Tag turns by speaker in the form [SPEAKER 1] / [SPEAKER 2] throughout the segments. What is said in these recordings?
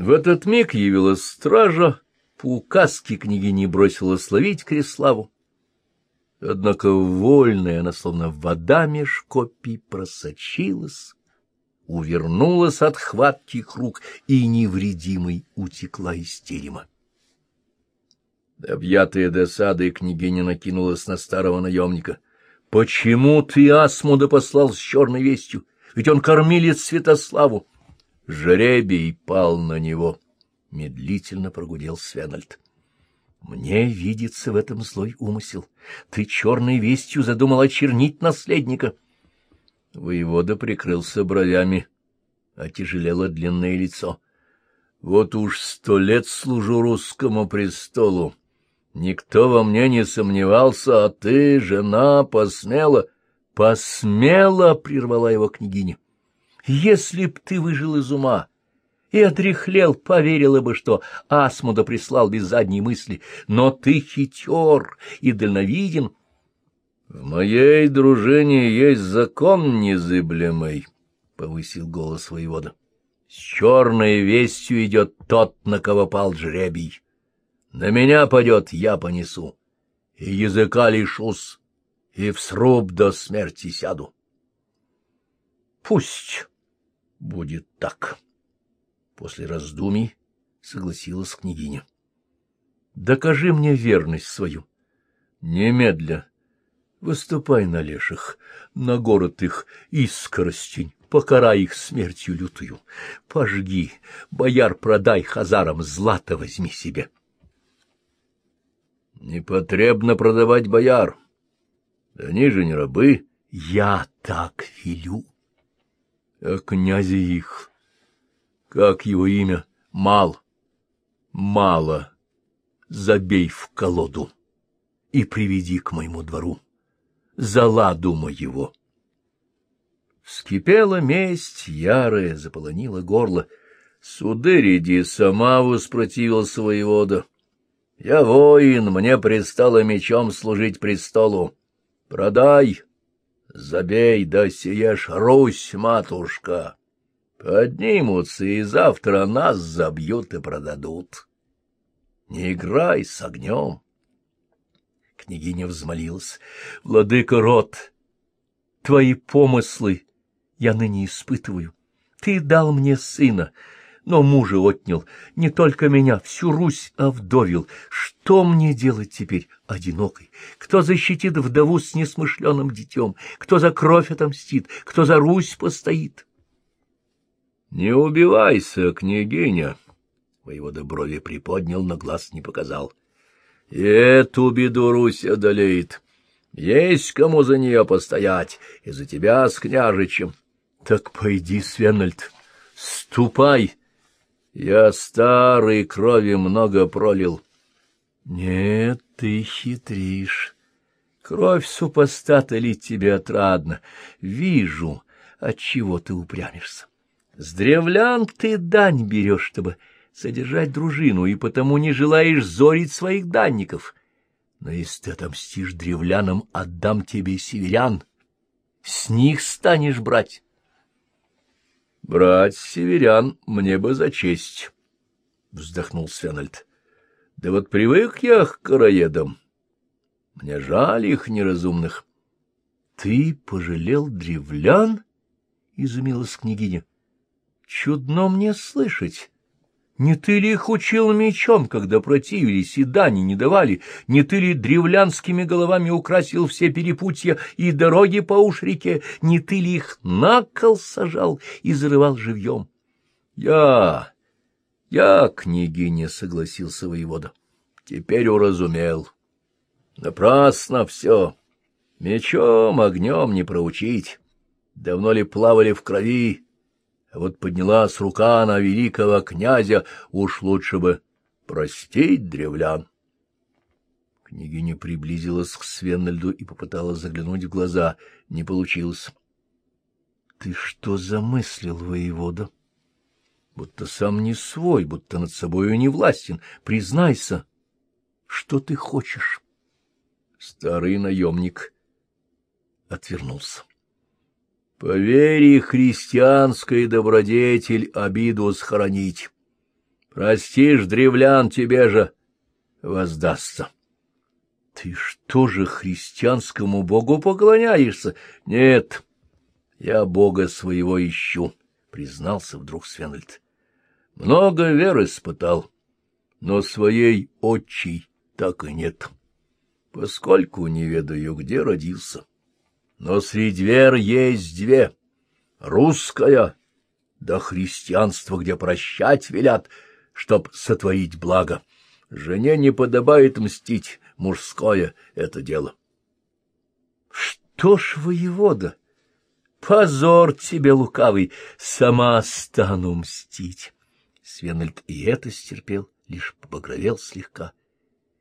[SPEAKER 1] В этот миг явилась стража, по указке княгини бросила словить Креславу. Однако вольная она, словно вода меж копий, просочилась, увернулась от хватких рук и невредимой утекла из терема. Объятая досадой, княгиня накинулась на старого наемника. — Почему ты Асмуда послал с черной вестью? Ведь он кормилец Святославу. Жребий пал на него, — медлительно прогудел Свенальд. Мне видится в этом злой умысел. Ты черной вестью задумал очернить наследника. Воевода прикрылся бровями, отяжелело длинное лицо. Вот уж сто лет служу русскому престолу. Никто во мне не сомневался, а ты, жена, посмела... Посмела, — прервала его княгиня. Если б ты выжил из ума, и отрехлел, поверила бы, что Асмуда прислал без задней мысли. Но ты хитер и дальновиден. — В моей дружине есть закон незыблемый, — повысил голос воевода. — С черной вестью идет тот, на кого пал жребий. На меня падет, я понесу, и языка лишусь, и в сруб до смерти сяду. — Пусть будет так. После раздумий согласилась княгиня. — Докажи мне верность свою. Немедля. Выступай на леших, на город их искоростень, покарай их смертью лютую. Пожги, бояр продай хазарам, злато возьми себе. — Непотребно продавать бояр. Они же не рабы. Я так велю. А князи их как его имя? Мал. Мало. Забей в колоду и приведи к моему двору. За ладу моего. Вскипела месть, ярая, заполонила горло. Сударь, сама воспротивился воевода. Я воин, мне пристало мечом служить престолу. Продай, забей, да сиешь Русь, матушка. Поднимутся и завтра нас забьют и продадут. Не играй с огнем. Княгиня взмолилась. Владыка род, твои помыслы я ныне испытываю. Ты дал мне сына, но мужа отнял, не только меня, всю Русь овдовил. Что мне делать теперь одинокой? Кто защитит вдову с несмышленым детем? Кто за кровь отомстит? Кто за Русь постоит? — Не убивайся, княгиня! — воевода брови приподнял, но глаз не показал. — эту беду Русь одолеет. Есть кому за нее постоять, и за тебя с княжичем. — Так пойди, Свенальд, ступай. Я старой крови много пролил. — Нет, ты хитришь. Кровь супостата лить тебе отрадно. Вижу, отчего ты упрямишься. С древлян ты дань берешь, чтобы содержать дружину, и потому не желаешь зорить своих данников. Но если ты отомстишь древлянам, отдам тебе северян. С них станешь брать. Брать северян мне бы за честь, — вздохнул Свенальд. Да вот привык я к короедам. Мне жаль их неразумных. — Ты пожалел древлян? — изумилась княгиня. Чудно мне слышать. Не ты ли их учил мечом, когда противились и дани не давали? Не ты ли древлянскими головами украсил все перепутья и дороги по уж-реке? Не ты ли их на кол сажал и зарывал живьем? Я, я, княгиня, согласился воевода, теперь уразумел. Напрасно все. Мечом, огнем не проучить. Давно ли плавали в крови, вот поднялась рука на великого князя, уж лучше бы простить древлян. Княгиня приблизилась к Свеннельду и попыталась заглянуть в глаза. Не получилось. — Ты что замыслил, воевода? Будто сам не свой, будто над собою не властен. Признайся, что ты хочешь? Старый наемник отвернулся. По вере христианской добродетель обиду схоронить. Простишь, древлян, тебе же воздастся. — Ты что же христианскому богу поклоняешься? — Нет, я бога своего ищу, — признался вдруг Свенальд. — Много веры испытал, но своей отчей так и нет, поскольку не ведаю, где родился. Но среди вер есть две — русская, да христианство, где прощать велят, чтоб сотворить благо. Жене не подобает мстить, мужское это дело. — Что ж, воевода, позор тебе, лукавый, сама стану мстить. Свенальд и это стерпел, лишь побагровел слегка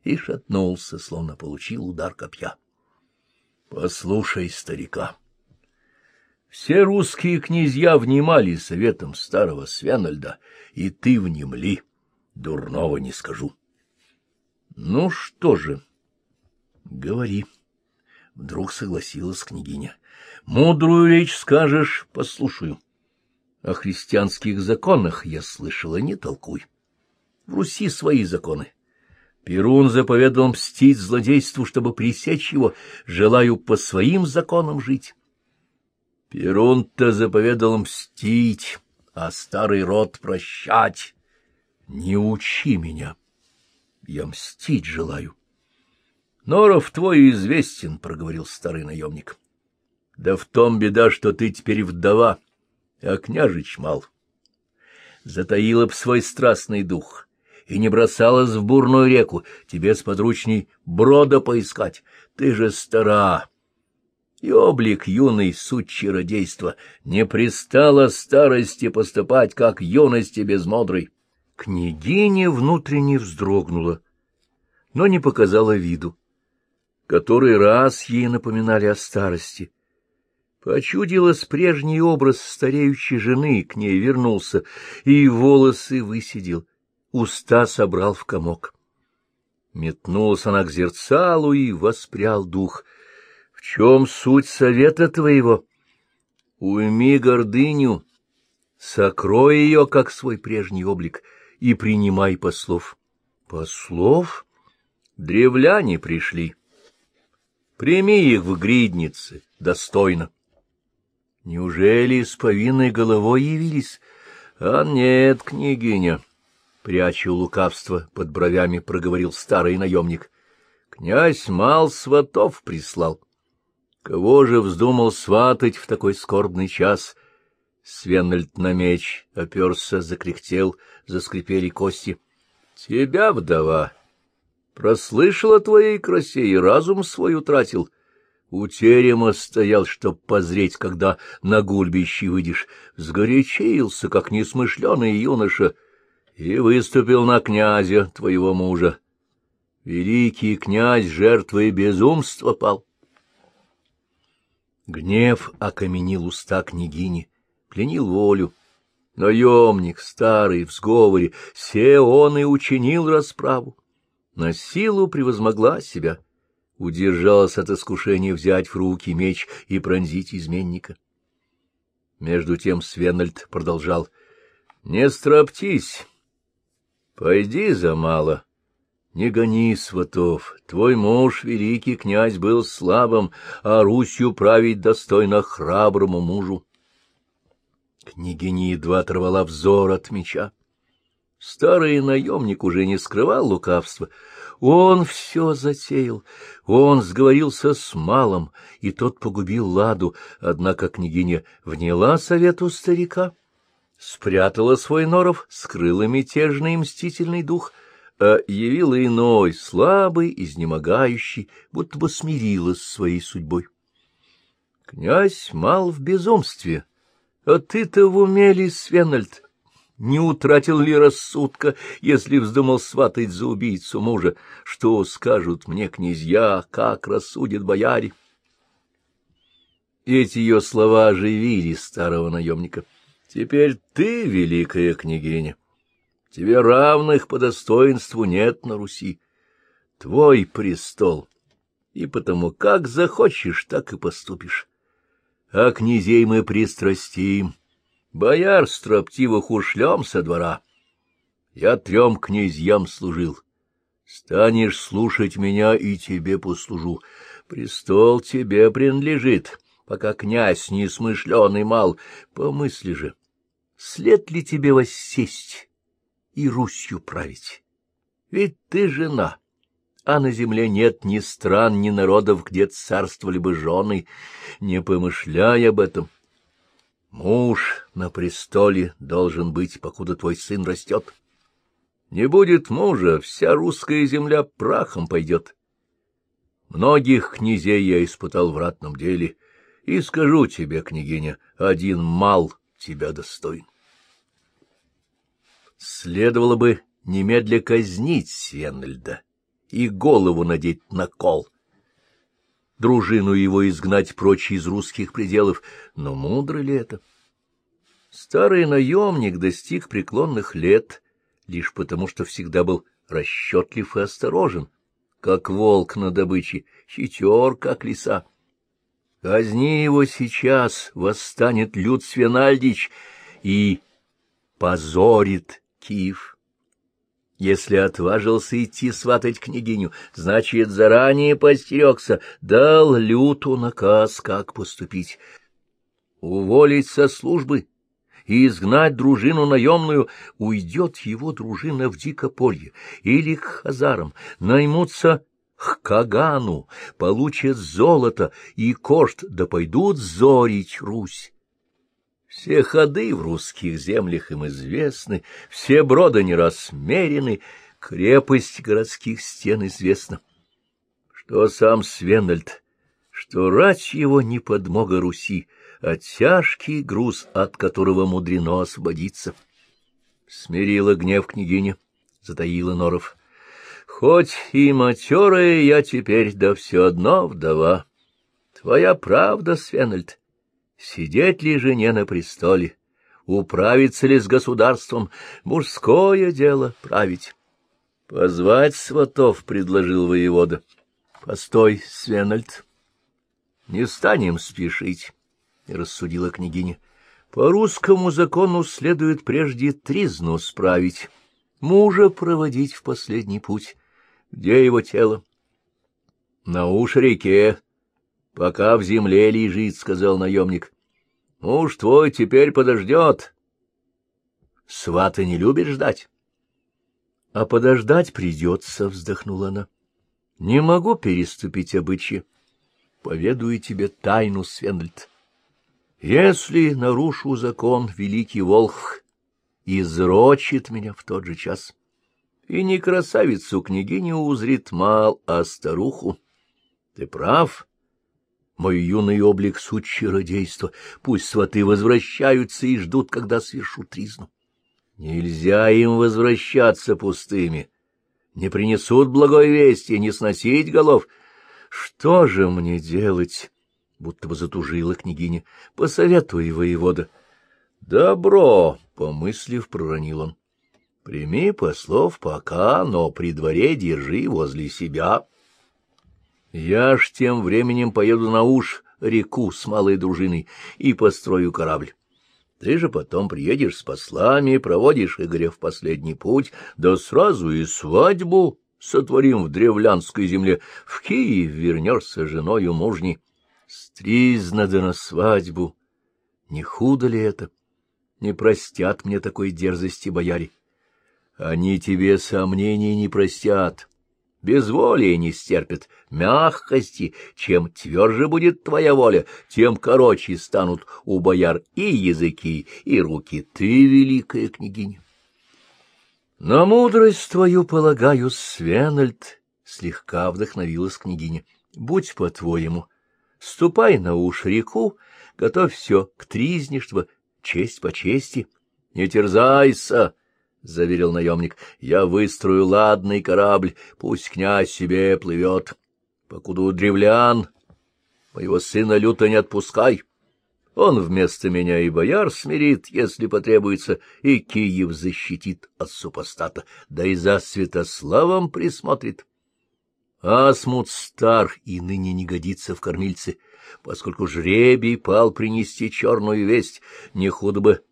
[SPEAKER 1] и шатнулся, словно получил удар копья. — Послушай старика. Все русские князья внимали советом старого Свенальда, и ты внемли, дурного не скажу. Ну что же, говори. Вдруг согласилась княгиня. Мудрую речь скажешь, послушаю. О христианских законах я слышала, не толкуй. В Руси свои законы. Перун заповедал мстить злодейству, чтобы пресечь его, желаю по своим законам жить. Перун-то заповедал мстить, а старый род прощать. Не учи меня я мстить желаю. — Норов твой известен, — проговорил старый наемник. — Да в том беда, что ты теперь вдова, а княжич мал. Затаила б свой страстный дух и не бросалась в бурную реку, тебе с подручней брода поискать. Ты же стара, и облик юный суть чародейства не пристало старости поступать, как юности безмодрой. Княгиня внутренне вздрогнула, но не показала виду. Который раз ей напоминали о старости. Почудилась прежний образ стареющей жены, к ней вернулся, и волосы высидел, уста собрал в комок. Метнулась она к зерцалу и воспрял дух. В чем суть совета твоего? Уйми гордыню, сокрой ее, как свой прежний облик — и принимай послов. Послов? Древляне пришли. Прими их в гриднице, достойно. Неужели с повинной головой явились? А нет, княгиня, пряча лукавство под бровями, проговорил старый наемник. Князь мал сватов прислал. Кого же вздумал сватать в такой скорбный час? Свенальд на меч оперся, закряхтел, заскрипели кости. — Тебя, вдова, прослышала твоей красе и разум свой утратил. У терема стоял, чтоб позреть, когда на гульбище выйдешь, сгорячился, как несмышленый юноша, и выступил на князя, твоего мужа. Великий князь жертвой безумства пал. Гнев окаменил уста княгини пленил волю. Наемник, старый, в сговоре, все он и учинил расправу. На силу превозмогла себя, удержалась от искушения взять в руки меч и пронзить изменника. Между тем Свенальд продолжал. — Не строптись, пойди за мало. Не гони сватов, твой муж, великий князь, был слабым, а Русью править достойно храброму мужу. Княгиня едва оторвала взор от меча. Старый наемник уже не скрывал лукавства. Он все затеял, он сговорился с малым, и тот погубил ладу, однако княгиня вняла совету старика, спрятала свой норов, скрыла мятежный мстительный дух, а явила иной, слабый, изнемогающий, будто бы смирилась с своей судьбой. Князь мал в безумстве, а ты-то в уме Свенальд? Не утратил ли рассудка, если вздумал сватать за убийцу мужа? Что скажут мне князья, как рассудят бояре? Эти ее слова оживили старого наемника. Теперь ты, великая княгиня, тебе равных по достоинству нет на Руси. Твой престол, и потому как захочешь, так и поступишь а князей мы пристрастим, бояр строптивых ушлем со двора. Я трем князьям служил. Станешь слушать меня, и тебе послужу. Престол тебе принадлежит, пока князь несмышленый мал. Помысли же, след ли тебе воссесть и Русью править? Ведь ты жена, а на земле нет ни стран, ни народов, где царствовали бы жены. Не помышляй об этом. Муж на престоле должен быть, покуда твой сын растет. Не будет мужа, вся русская земля прахом пойдет. Многих князей я испытал в ратном деле, и скажу тебе, княгиня, один мал тебя достоин. Следовало бы немедля казнить Свенельда и голову надеть на кол, дружину его изгнать прочь из русских пределов, но мудро ли это? Старый наемник достиг преклонных лет — лишь потому, что всегда был расчетлив и осторожен, как волк на добыче, хитер, как лиса. Казни его сейчас, восстанет Люд Свинальдич и позорит Киев. Если отважился идти сватать княгиню, значит, заранее постерегся, дал Люту наказ, как поступить. Уволить со службы — и изгнать дружину наемную, уйдет его дружина в Дикополье или к хазарам, наймутся к Кагану, получат золото и кошт, да пойдут зорить Русь. Все ходы в русских землях им известны, все броды не размерены, крепость городских стен известна. Что сам Свенальд, что рать его не подмога Руси, а тяжкий груз, от которого мудрено освободиться. Смирила гнев княгиня, затаила Норов. Хоть и матерая я теперь, да все одно вдова. Твоя правда, Свенальд, сидеть ли жене на престоле, управиться ли с государством, мужское дело править. — Позвать сватов, — предложил воевода. — Постой, Свенальд, не станем спешить. — рассудила княгиня. — По русскому закону следует прежде тризну справить, мужа проводить в последний путь. Где его тело? — На уж реке, пока в земле лежит, — сказал наемник. — Муж твой теперь подождет. Свата не любит ждать. — А подождать придется, — вздохнула она. — Не могу переступить обычаи. Поведаю тебе тайну, Свенальд. Если нарушу закон, великий волх изрочит меня в тот же час. И не красавицу княгиню узрит мал, а старуху. Ты прав. Мой юный облик — суть чародейства. Пусть сваты возвращаются и ждут, когда свершу тризну. Нельзя им возвращаться пустыми. Не принесут благой вести, не сносить голов. Что же мне делать? будто бы затужила княгиня. — Посоветуй, воевода. — Добро, — помыслив, проронил он. — Прими послов пока, но при дворе держи возле себя. Я ж тем временем поеду на уж реку с малой дружиной и построю корабль. Ты же потом приедешь с послами, проводишь Игоря в последний путь, да сразу и свадьбу сотворим в древлянской земле. В Киев вернешься женою мужней. Стризна да на свадьбу. Не худо ли это? Не простят мне такой дерзости бояре. Они тебе сомнений не простят, безволия не стерпят, мягкости. Чем тверже будет твоя воля, тем короче станут у бояр и языки, и руки. Ты, великая княгиня. На мудрость твою, полагаю, Свенальд, — слегка вдохновилась княгиня. — Будь по-твоему, — Ступай на уж реку, готовь все к тризне, чтобы честь по чести. — Не терзайся, — заверил наемник, — я выстрою ладный корабль, пусть князь себе плывет. Покуда у древлян моего сына люто не отпускай. Он вместо меня и бояр смирит, если потребуется, и Киев защитит от супостата, да и за Святославом присмотрит. Асмут стар и ныне не годится в кормильце, поскольку жребий пал принести черную весть, не худо бы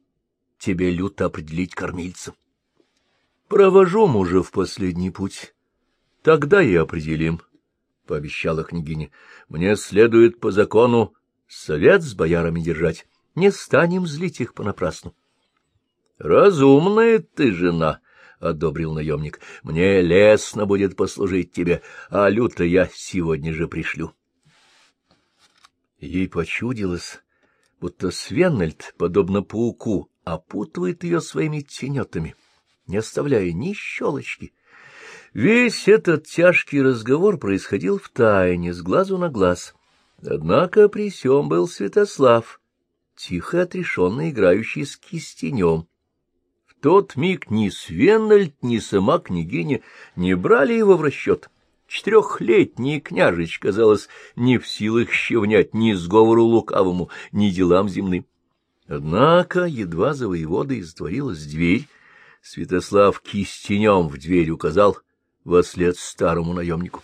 [SPEAKER 1] тебе люто определить кормильца. — Провожу мужа в последний путь. Тогда и определим, — пообещала княгиня. — Мне следует по закону совет с боярами держать. Не станем злить их понапрасну. — Разумная ты жена, — одобрил наемник. — Мне лестно будет послужить тебе, а люто я сегодня же пришлю. Ей почудилось, будто Свеннельд, подобно пауку, опутывает ее своими тенетами, не оставляя ни щелочки. Весь этот тяжкий разговор происходил в тайне, с глазу на глаз. Однако при сём был Святослав, тихо отрешенно играющий с кистенем. В тот миг ни Свеннельд, ни сама княгиня не брали его в расчет. Четырехлетний княжич, казалось, не в силах щевнять ни сговору лукавому, ни делам земным. Однако едва за воеводой затворилась дверь, Святослав кистенем в дверь указал во след старому наемнику.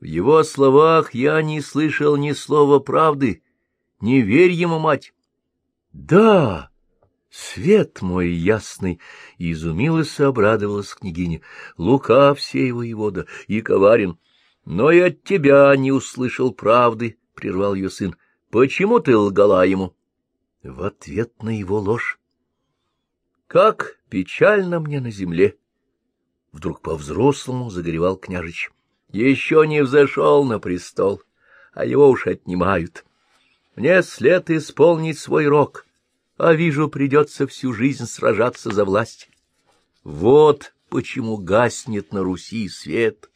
[SPEAKER 1] В его словах я не слышал ни слова правды, не верь ему, мать. — Да, свет мой ясный! — изумилась и обрадовалась княгиня. — Лука все его воевода и коварен. Но и от тебя не услышал правды, — прервал ее сын. — Почему ты лгала ему? В ответ на его ложь. Как печально мне на земле! Вдруг по-взрослому загоревал княжич. Еще не взошел на престол, а его уж отнимают. Мне след исполнить свой рок, а вижу, придется всю жизнь сражаться за власть. Вот почему гаснет на Руси свет.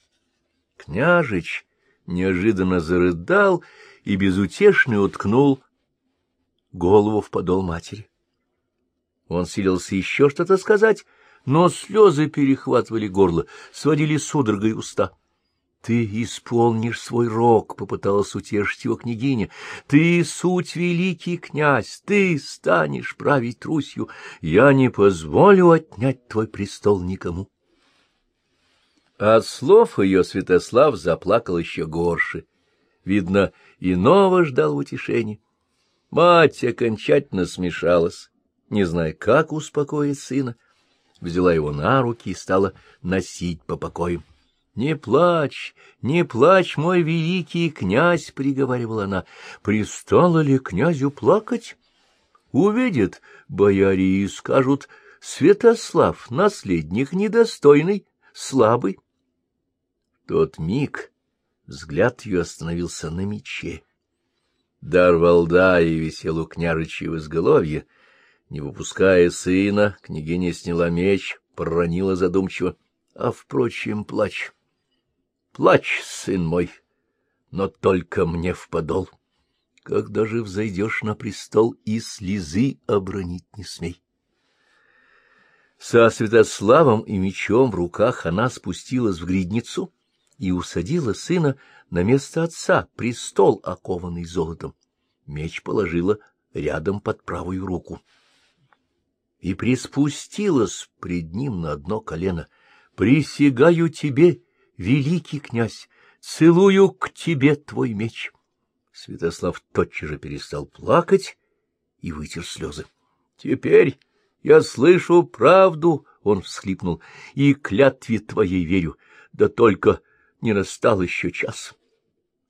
[SPEAKER 1] Княжич неожиданно зарыдал и безутешно уткнул голову в подол матери. Он силился еще что-то сказать, но слезы перехватывали горло, сводили судорогой уста. — Ты исполнишь свой рок, — попыталась утешить его княгиня. — Ты суть великий князь, ты станешь править Русью. Я не позволю отнять твой престол никому. От слов ее Святослав заплакал еще горше. Видно, иного ждал утешения. Мать окончательно смешалась, не зная, как успокоить сына. Взяла его на руки и стала носить по покоям. «Не плачь, не плачь, мой великий князь!» — приговаривала она. «Пристало ли князю плакать? Увидят бояре и скажут, Святослав, наследник недостойный, слабый». Тот миг взгляд ее остановился на мече. Дар и висел у княжичьего изголовья. Не выпуская сына, княгиня сняла меч, проронила задумчиво. А, впрочем, плачь. Плачь, сын мой, но только мне в подол. Когда же взойдешь на престол, и слезы обронить не смей. Со Святославом и мечом в руках она спустилась в гридницу и усадила сына на место отца, престол, окованный золотом. Меч положила рядом под правую руку. И приспустилась пред ним на одно колено. «Присягаю тебе!» великий князь, целую к тебе твой меч. Святослав тотчас же перестал плакать и вытер слезы. — Теперь я слышу правду, — он всхлипнул, — и клятве твоей верю, да только не настал еще час.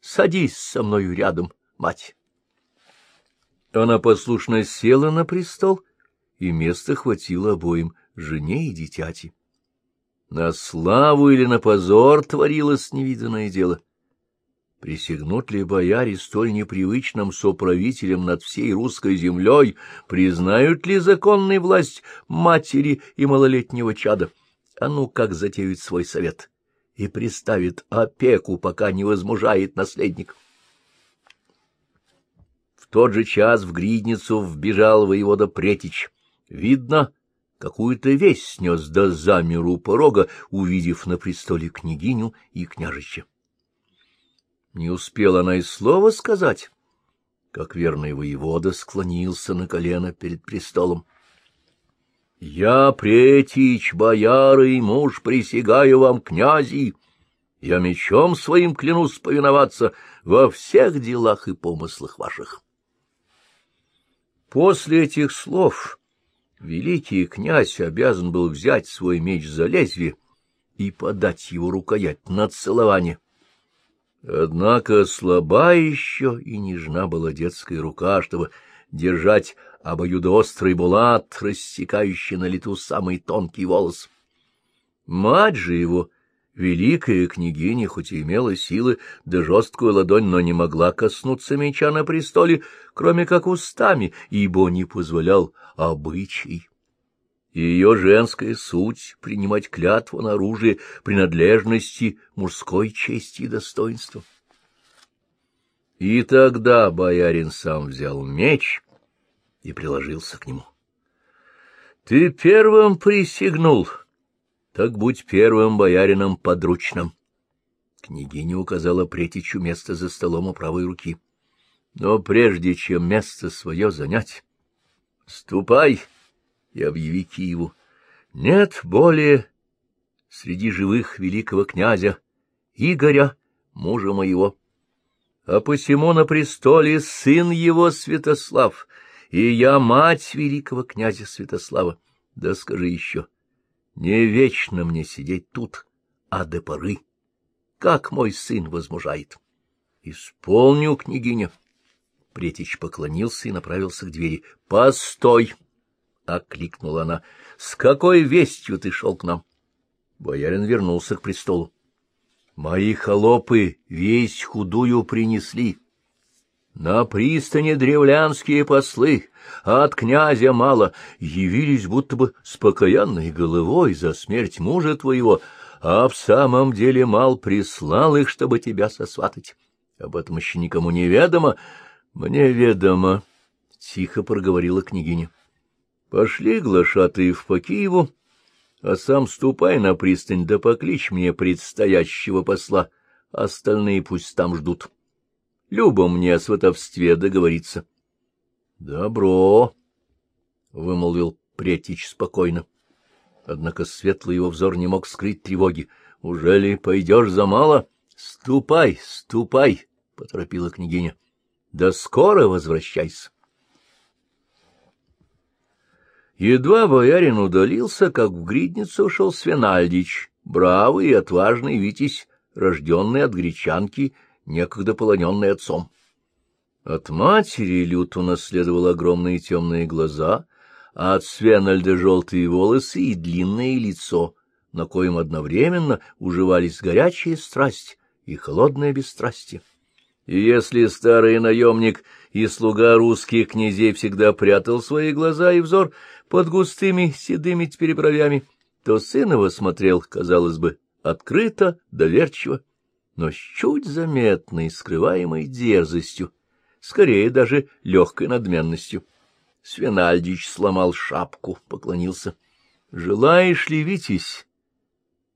[SPEAKER 1] Садись со мною рядом, мать. Она послушно села на престол, и места хватило обоим, жене и дитяти. На славу или на позор творилось невиданное дело. Присягнут ли бояре столь непривычным соправителем над всей русской землей, признают ли законной власть матери и малолетнего чада? А ну как затеют свой совет и приставит опеку, пока не возмужает наследник? В тот же час в гридницу вбежал воевода Претич. Видно, какую-то весть снес до замеру порога, увидев на престоле княгиню и княжича. Не успела она и слова сказать, как верный воевода склонился на колено перед престолом. — Я, претич, бояры и муж, присягаю вам, князи, я мечом своим клянусь повиноваться во всех делах и помыслах ваших. После этих слов великий князь обязан был взять свой меч за лезвие и подать его рукоять на целование. Однако слаба еще и нежна была детская рука, чтобы держать обоюдоострый булат, рассекающий на лету самый тонкий волос. Мать же его, великая княгиня, хоть и имела силы да жесткую ладонь, но не могла коснуться меча на престоле, кроме как устами, ибо не позволял обычай. Ее женская суть — принимать клятву на оружие принадлежности мужской чести и достоинства. И тогда боярин сам взял меч и приложился к нему. — Ты первым присягнул, так будь первым боярином подручным. Княгиня указала Претичу место за столом у правой руки. — Но прежде чем место свое занять, ступай и объяви Киеву. Нет более среди живых великого князя Игоря, мужа моего. А посему на престоле сын его Святослав, и я мать великого князя Святослава. Да скажи еще, не вечно мне сидеть тут, а до поры, как мой сын возмужает. Исполню, княгиня. Претич поклонился и направился к двери. — Постой! —— окликнула она. — С какой вестью ты шел к нам? Боярин вернулся к престолу. — Мои холопы весть худую принесли. На пристани древлянские послы, а от князя мало, явились будто бы с покаянной головой за смерть мужа твоего, а в самом деле мал прислал их, чтобы тебя сосватать. Об этом еще никому не ведомо. Мне ведомо, — тихо проговорила княгиня. Пошли глашатые в по Киеву, а сам ступай на пристань да покличь мне предстоящего посла, остальные пусть там ждут. Любо мне о сватовстве договориться. — Добро, — вымолвил Претич спокойно. Однако светлый его взор не мог скрыть тревоги. — Уже ли пойдешь за мало? — Ступай, ступай, — поторопила княгиня. — Да скоро возвращайся. Едва боярин удалился, как в гридницу ушел Свинальдич, бравый и отважный витязь, рожденный от гречанки, некогда полоненный отцом. От матери Лют унаследовал огромные темные глаза, а от Свенальда желтые волосы и длинное лицо, на коем одновременно уживались горячая страсть и холодное бесстрастие. И если старый наемник и слуга русских князей всегда прятал свои глаза и взор под густыми седыми теперь бровями, то сын его смотрел, казалось бы, открыто, доверчиво, но с чуть заметной, скрываемой дерзостью, скорее даже легкой надменностью. Свинальдич сломал шапку, поклонился. — Желаешь ли, Витязь,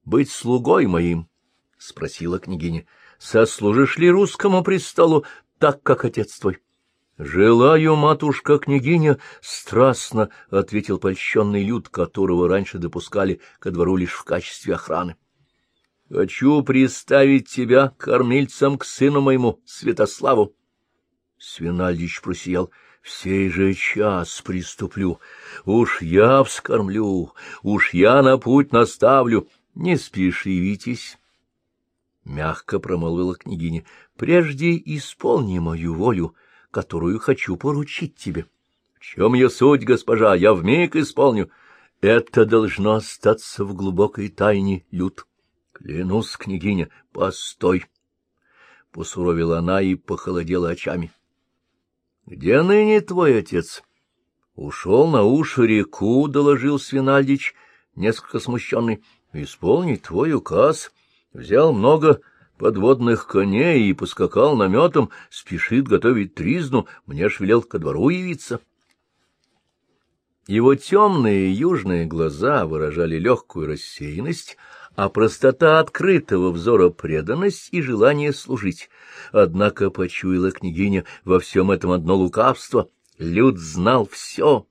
[SPEAKER 1] быть слугой моим? — спросила княгиня. — Сослужишь ли русскому престолу так, как отец твой? — Желаю, матушка-княгиня, — страстно ответил польщенный люд, которого раньше допускали ко двору лишь в качестве охраны. — Хочу приставить тебя кормильцем к сыну моему, Святославу. Свинальдич просиял. — В сей же час приступлю. Уж я вскормлю, уж я на путь наставлю. Не спеши, Витязь. — мягко промолвила княгиня. — Прежде исполни мою волю, — которую хочу поручить тебе. — В чем ее суть, госпожа? Я вмиг исполню. Это должно остаться в глубокой тайне, Люд. Клянусь, княгиня, постой. Посуровила она и похолодела очами. — Где ныне твой отец? — Ушел на уши реку, — доложил Свинальдич, несколько смущенный. — Исполнить твой указ. Взял много подводных коней и поскакал наметом, спешит готовить тризну, мне ж велел ко двору явиться. Его темные южные глаза выражали легкую рассеянность, а простота открытого взора преданность и желание служить. Однако почуяла княгиня во всем этом одно лукавство. Люд знал все,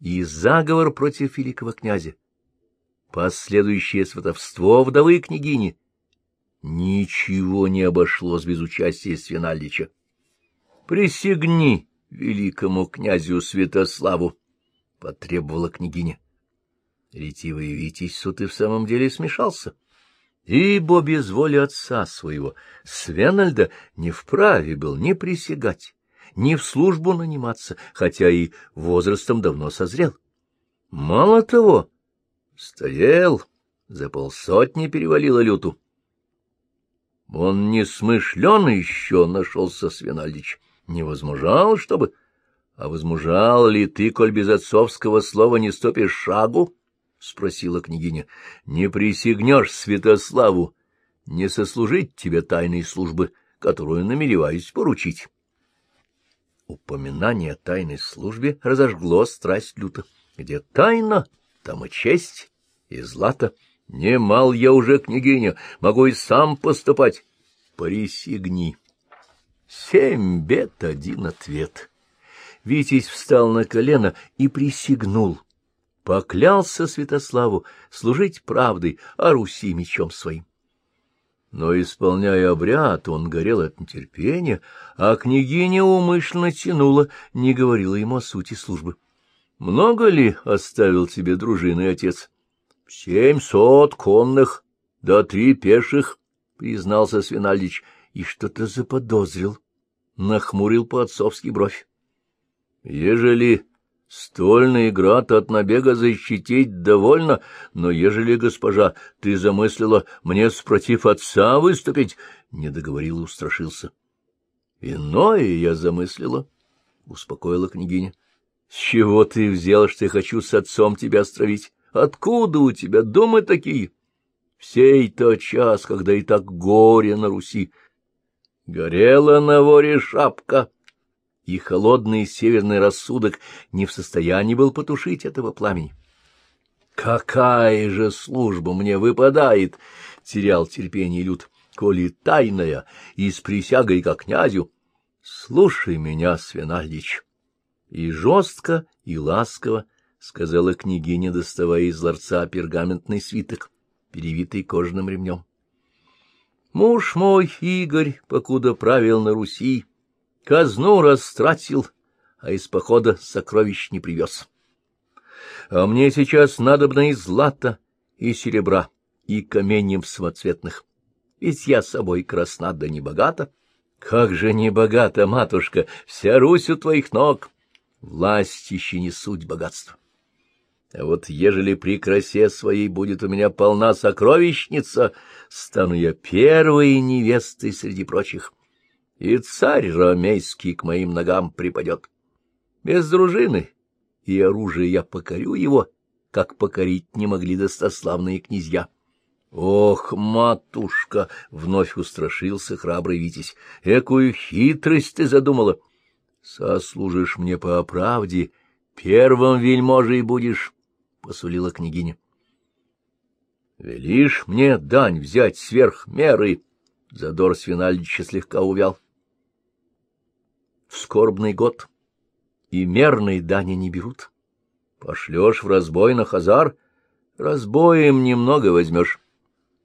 [SPEAKER 1] и заговор против великого князя. Последующее сватовство вдовы княгини Ничего не обошлось без участия Свинальдича. — Присягни великому князю Святославу, — потребовала княгиня. Ретивый Витязь суд и в самом деле смешался. Ибо без воли отца своего Свенальда не вправе был ни присягать, ни в службу наниматься, хотя и возрастом давно созрел. Мало того, стоял, за полсотни перевалило люту. Он не смышлен еще нашелся Свинальдич, не возмужал, чтобы... А возмужал ли ты, коль без отцовского слова не ступишь шагу? — спросила княгиня. — Не присягнешь Святославу, не сослужить тебе тайной службы, которую намереваюсь поручить. Упоминание о тайной службе разожгло страсть люто. Где тайна, там и честь, и злато. Немал я уже, княгиня, могу и сам поступать. Присягни. Семь бед, один ответ. Витязь встал на колено и присягнул. Поклялся Святославу служить правдой, а Руси мечом своим. Но, исполняя обряд, он горел от нетерпения, а княгиня умышленно тянула, не говорила ему о сути службы. — Много ли оставил тебе дружины, отец? — Семьсот конных, да три пеших, — признался Свинальдич, и что-то заподозрил. Нахмурил по-отцовски бровь. — Ежели Стольный град от набега защитить довольно, но ежели, госпожа, ты замыслила мне спротив отца выступить, — не договорил и устрашился. — Иное я замыслила, — успокоила княгиня. — С чего ты взял, что я хочу с отцом тебя стравить? Откуда у тебя думы такие? В сей-то час, когда и так горе на Руси. Горела на воре шапка, — и холодный северный рассудок не в состоянии был потушить этого пламени. «Какая же служба мне выпадает!» — терял терпение Люд. «Коли тайная и с присягой ко князю, слушай меня, Свинальдич!» И жестко, и ласково сказала княгиня, доставая из ларца пергаментный свиток, перевитый кожаным ремнем. «Муж мой, Игорь, покуда правил на Руси, — Казну растратил, а из похода сокровищ не привез. А мне сейчас надобно и злата, и серебра, и каменьем самоцветных. Ведь я собой красна да не богата. Как же не богата, матушка, вся Русь у твоих ног. Власть еще не суть богатства. А вот ежели при красе своей будет у меня полна сокровищница, стану я первой невестой среди прочих и царь ромейский к моим ногам припадет. Без дружины и оружия я покорю его, как покорить не могли достославные князья. Ох, матушка! — вновь устрашился храбрый Витязь. — Экую хитрость ты задумала! Сослужишь мне по оправде, первым вельможей будешь, — посулила княгиня. — Велишь мне дань взять сверх меры? Задор Свинальдича слегка увял в скорбный год, и мерной дани не берут. Пошлешь в разбой на хазар, разбоем немного возьмешь.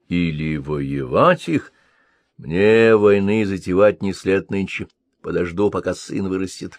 [SPEAKER 1] Или воевать их, мне войны затевать не след нынче, подожду, пока сын вырастет.